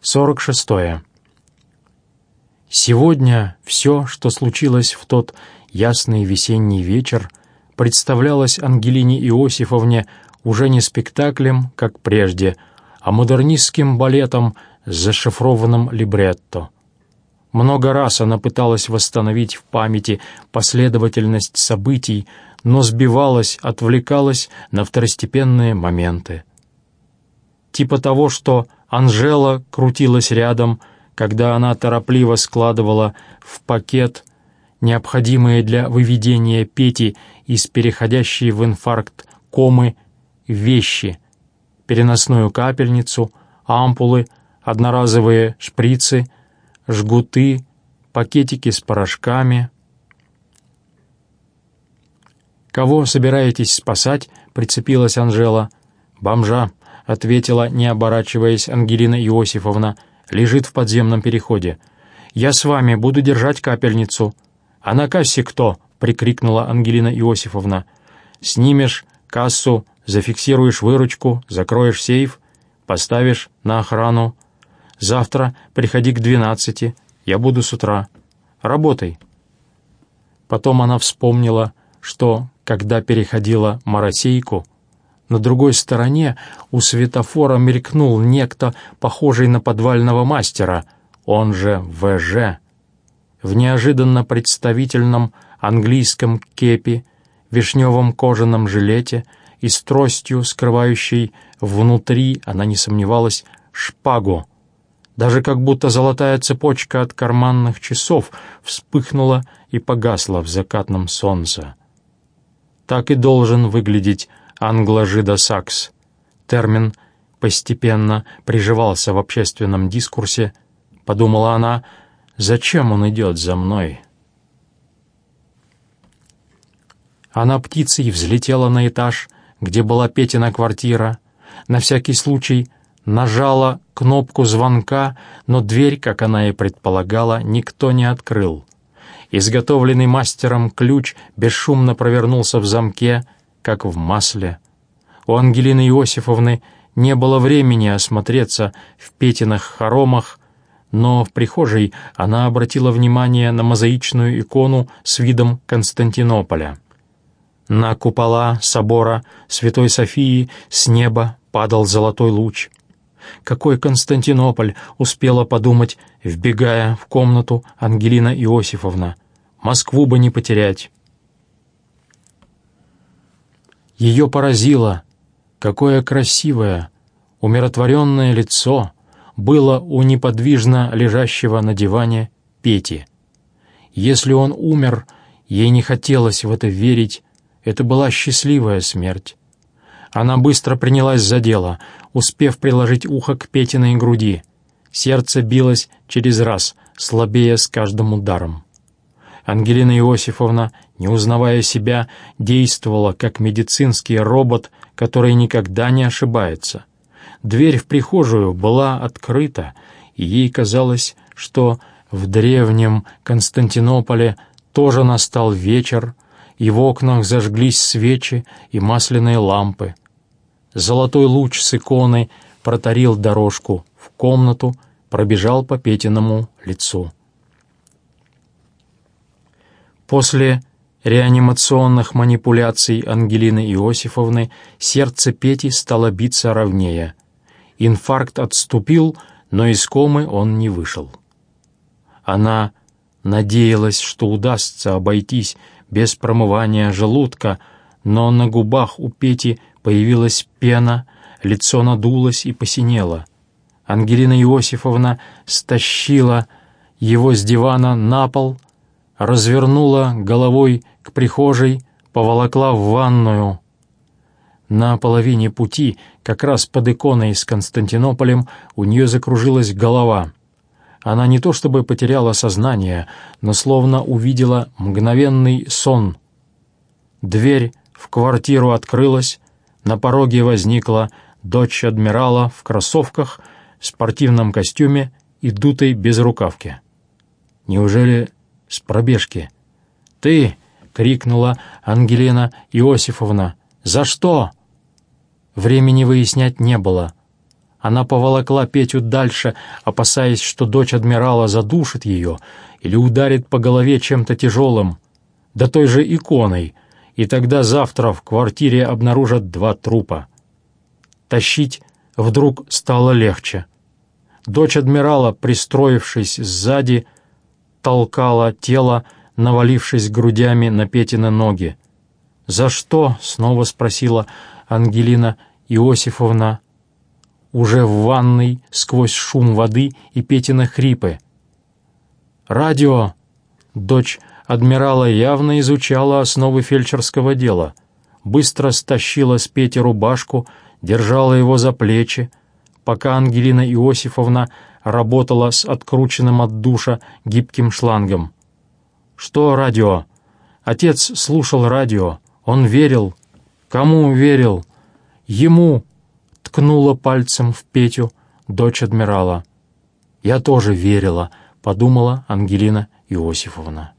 46. Сегодня все, что случилось в тот ясный весенний вечер, представлялось Ангелине Иосифовне уже не спектаклем, как прежде, а модернистским балетом с зашифрованным либретто. Много раз она пыталась восстановить в памяти последовательность событий, но сбивалась, отвлекалась на второстепенные моменты. Типа того, что Анжела крутилась рядом, когда она торопливо складывала в пакет необходимые для выведения Пети из переходящей в инфаркт комы вещи, переносную капельницу, ампулы, одноразовые шприцы, жгуты, пакетики с порошками. «Кого собираетесь спасать?» — прицепилась Анжела. «Бомжа», — ответила, не оборачиваясь, Ангелина Иосифовна. «Лежит в подземном переходе. Я с вами буду держать капельницу». «А на кассе кто?» — прикрикнула Ангелина Иосифовна. «Снимешь кассу, зафиксируешь выручку, закроешь сейф, поставишь на охрану. Завтра приходи к двенадцати, я буду с утра. Работай». Потом она вспомнила, что, когда переходила Моросейку, на другой стороне у светофора мелькнул некто, похожий на подвального мастера, он же ВЖ, в неожиданно представительном английском кепи, вишневом кожаном жилете и с тростью, скрывающей внутри, она не сомневалась, шпагу. Даже как будто золотая цепочка от карманных часов вспыхнула и погасла в закатном солнце. Так и должен выглядеть англо-жидо-сакс. Термин постепенно приживался в общественном дискурсе, подумала она, зачем он идет за мной?» Она птицей взлетела на этаж, где была Петина квартира. На всякий случай нажала кнопку звонка, но дверь, как она и предполагала, никто не открыл. Изготовленный мастером ключ бесшумно провернулся в замке, как в масле. У Ангелины Иосифовны не было времени осмотреться в Петиных хоромах, но в прихожей она обратила внимание на мозаичную икону с видом Константинополя. На купола собора Святой Софии с неба падал золотой луч. Какой Константинополь успела подумать, вбегая в комнату Ангелина Иосифовна. Москву бы не потерять. Ее поразило, какое красивое, умиротворенное лицо было у неподвижно лежащего на диване Пети. Если он умер, ей не хотелось в это верить, это была счастливая смерть. Она быстро принялась за дело, успев приложить ухо к Петиной груди. Сердце билось через раз, слабее с каждым ударом. Ангелина Иосифовна, не узнавая себя, действовала как медицинский робот, который никогда не ошибается. Дверь в прихожую была открыта, и ей казалось, что в древнем Константинополе тоже настал вечер, и в окнах зажглись свечи и масляные лампы. Золотой луч с иконы протарил дорожку в комнату, пробежал по Петиному лицу. После реанимационных манипуляций Ангелины Иосифовны сердце Пети стало биться ровнее. Инфаркт отступил, но из комы он не вышел. Она надеялась, что удастся обойтись без промывания желудка, но на губах у Пети появилась пена, лицо надулось и посинело. Ангелина Иосифовна стащила его с дивана на пол, развернула головой к прихожей, поволокла в ванную. На половине пути, как раз под иконой с Константинополем, у нее закружилась голова. Она не то чтобы потеряла сознание, но словно увидела мгновенный сон. Дверь в квартиру открылась, на пороге возникла дочь адмирала в кроссовках, спортивном костюме и дутой безрукавке. Неужели с пробежки? «Ты!» — крикнула Ангелина Иосифовна. «За что?» Времени выяснять не было. Она поволокла Петю дальше, опасаясь, что дочь адмирала задушит ее или ударит по голове чем-то тяжелым, да той же иконой, и тогда завтра в квартире обнаружат два трупа. Тащить вдруг стало легче. Дочь адмирала, пристроившись сзади, толкала тело, навалившись грудями на Петины ноги. «За что?» — снова спросила Ангелина Иосифовна. Уже в ванной, сквозь шум воды и Петина хрипы. «Радио!» Дочь адмирала явно изучала основы фельдшерского дела. Быстро стащила с Пети рубашку, держала его за плечи, пока Ангелина Иосифовна работала с открученным от душа гибким шлангом. «Что радио?» Отец слушал радио. Он верил. Кому верил? Ему ткнула пальцем в Петю дочь адмирала. «Я тоже верила», — подумала Ангелина Иосифовна.